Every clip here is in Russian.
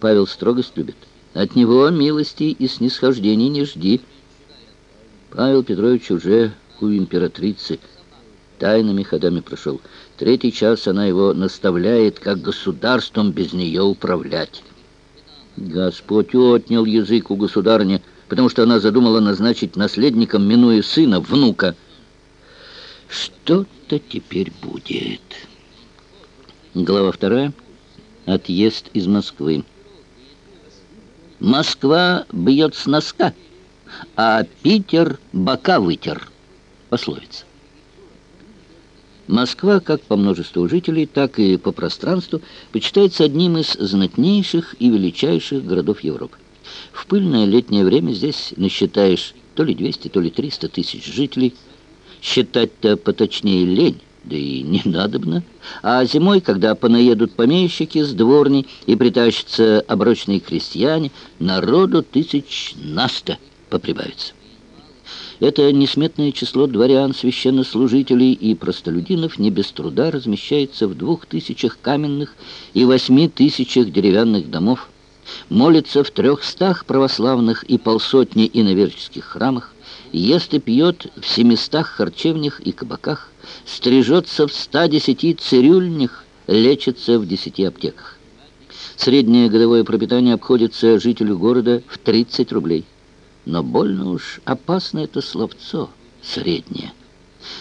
Павел строгость любит. От него милости и снисхождений не жди. Павел Петрович уже у императрицы тайными ходами прошел. Третий час она его наставляет, как государством без нее управлять. Господь отнял язык у государни, потому что она задумала назначить наследником, минуя сына, внука. Что-то теперь будет. Глава вторая. Отъезд из Москвы. Москва бьет с носка, а Питер бока вытер. Пословица. Москва, как по множеству жителей, так и по пространству, почитается одним из знатнейших и величайших городов Европы. В пыльное летнее время здесь насчитаешь то ли 200, то ли 300 тысяч жителей. Считать-то поточнее лень да и не надобно. А зимой, когда понаедут помещики с дворней и притащатся оброчные крестьяне, народу тысяч наста поприбавится. Это несметное число дворян, священнослужителей и простолюдинов не без труда размещается в двух тысячах каменных и восьми тысячах деревянных домов, молится в трехстах православных и полсотни иноверческих храмах, ест и пьет в семистах харчевнях и кабаках, стрижется в 110 цирюльнях, лечится в 10 аптеках. Среднее годовое пропитание обходится жителю города в 30 рублей. Но больно уж опасно это словцо «среднее».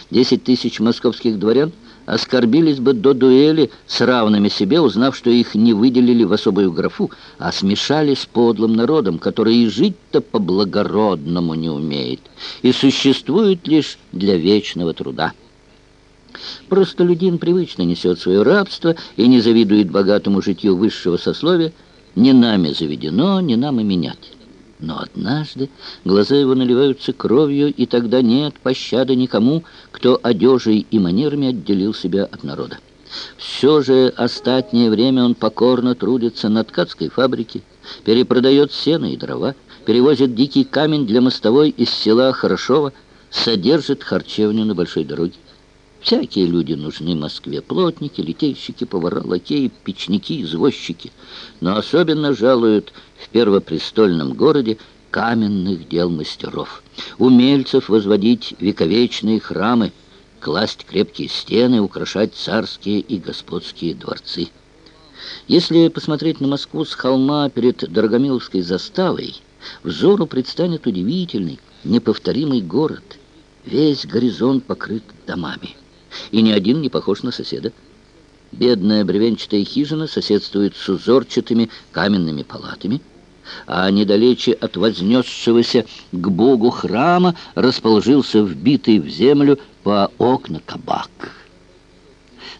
10 тысяч московских дворян оскорбились бы до дуэли с равными себе, узнав, что их не выделили в особую графу, а смешали с подлым народом, который и жить-то по-благородному не умеет и существует лишь для вечного труда. Простолюдин привычно несет свое рабство и не завидует богатому житью высшего сословия. Не нами заведено, не нам и менять. Но однажды глаза его наливаются кровью, и тогда нет пощады никому, кто одежей и манерами отделил себя от народа. Все же остатнее время он покорно трудится на ткацкой фабрике, перепродает сено и дрова, перевозит дикий камень для мостовой из села Хорошова, содержит харчевню на большой дороге. Всякие люди нужны Москве. Плотники, литейщики, повара, лакеи, печники, извозчики. Но особенно жалуют в первопрестольном городе каменных дел мастеров. Умельцев возводить вековечные храмы, класть крепкие стены, украшать царские и господские дворцы. Если посмотреть на Москву с холма перед Дорогомиловской заставой, взору предстанет удивительный, неповторимый город. Весь горизонт покрыт домами и ни один не похож на соседа. Бедная бревенчатая хижина соседствует с узорчатыми каменными палатами, а недалече от вознесшегося к Богу храма расположился вбитый в землю по окна кабак.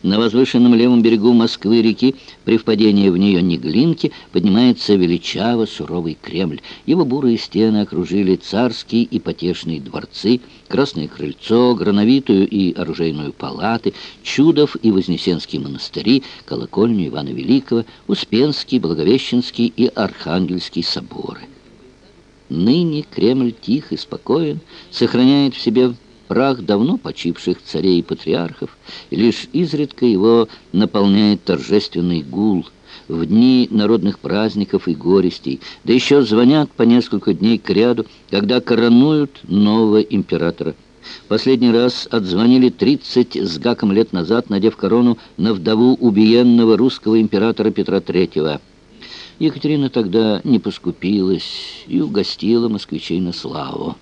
На возвышенном левом берегу Москвы-реки, при впадении в нее Неглинки, поднимается величаво суровый Кремль. Его бурые стены окружили царские и потешные дворцы, Красное крыльцо, Грановитую и Оружейную палаты, Чудов и Вознесенские монастыри, колокольню Ивана Великого, Успенский, Благовещенский и Архангельский соборы. Ныне Кремль тих и спокоен, сохраняет в себе прах давно почивших царей и патриархов, и лишь изредка его наполняет торжественный гул в дни народных праздников и горестей, да еще звонят по несколько дней к ряду, когда коронуют нового императора. Последний раз отзвонили 30 с гаком лет назад, надев корону на вдову убиенного русского императора Петра III. Екатерина тогда не поскупилась и угостила москвичей на славу.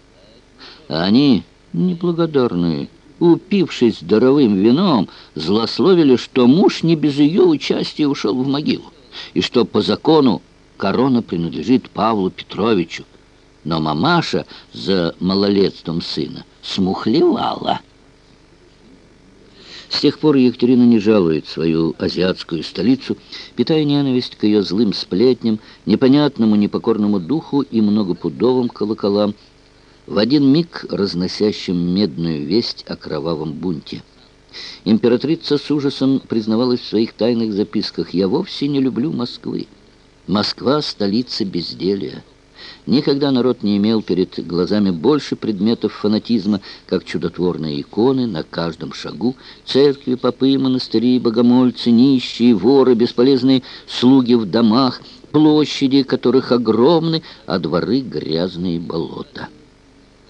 А они неблагодарные, упившись здоровым вином, злословили, что муж не без ее участия ушел в могилу, и что по закону корона принадлежит Павлу Петровичу. Но мамаша за малолетством сына смухлевала. С тех пор Екатерина не жалует свою азиатскую столицу, питая ненависть к ее злым сплетням, непонятному непокорному духу и многопудовым колоколам, в один миг разносящим медную весть о кровавом бунте. Императрица с ужасом признавалась в своих тайных записках «Я вовсе не люблю Москвы. Москва — столица безделия». Никогда народ не имел перед глазами больше предметов фанатизма, как чудотворные иконы на каждом шагу, церкви, попы, монастыри, богомольцы, нищие, воры, бесполезные слуги в домах — площади которых огромны, а дворы грязные болота.